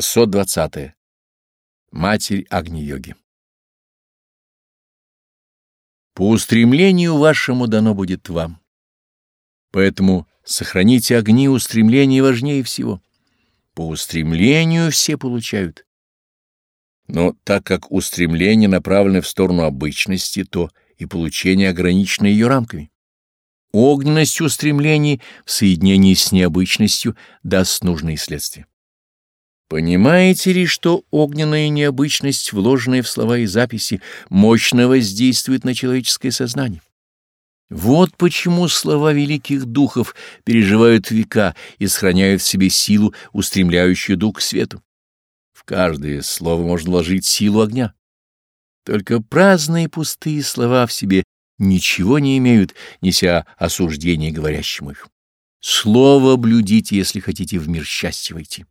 620. -е. Матерь Агни-йоги По устремлению вашему дано будет вам. Поэтому сохраните огни устремления важнее всего. По устремлению все получают. Но так как устремление направлено в сторону обычности, то и получение ограничено ее рамками. Огненность устремлений в соединении с необычностью даст нужные следствия. Понимаете ли, что огненная необычность, вложенная в слова и записи, мощно воздействует на человеческое сознание? Вот почему слова великих духов переживают века и сохраняют в себе силу, устремляющую дух к свету. В каждое слово можно вложить силу огня. Только праздные пустые слова в себе ничего не имеют, неся осуждение говорящему их. Слово блюдите, если хотите в мир счастья войти.